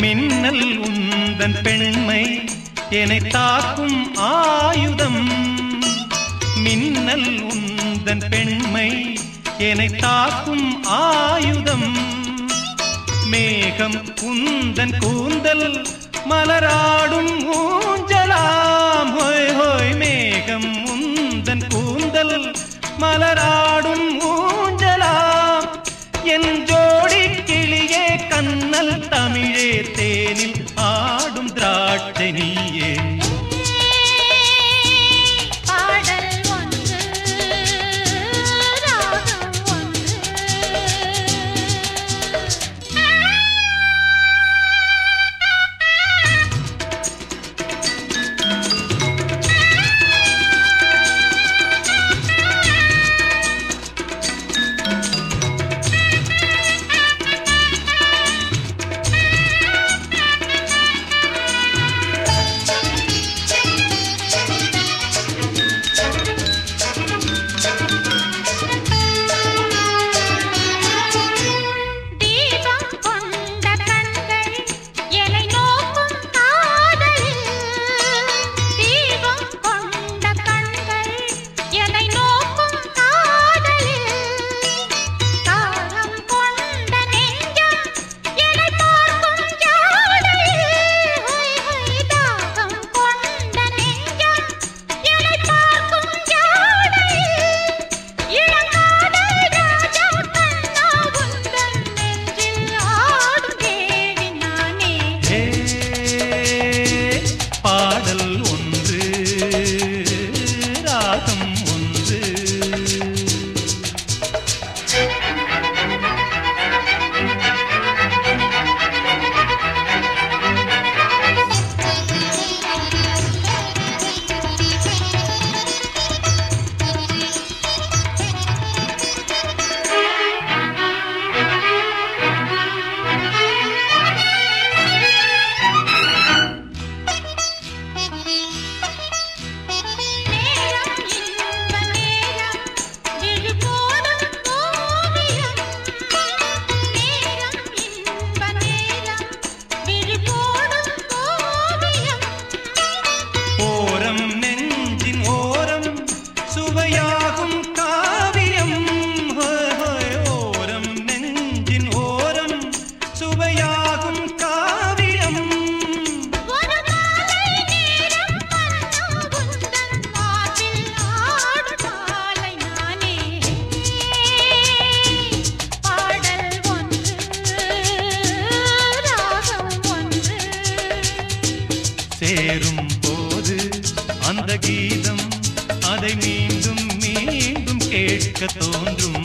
மின்னல் உந்தன் பெண்மை என்னை தாக்கும் ஆயுதம். மின்னல் உந்தன் பெண்மை என்னை தாக்கும் ஆயுதம். மேகம் குந்தன் கூந்தல் மலராடும் மூஞ்சலாம் ஹோய் ஹோய் மேகம் உந்தன் கூந்தல் மலரா கீதம். அதை மீண்டும் மீண்டும் கேட்க தோன்றும்.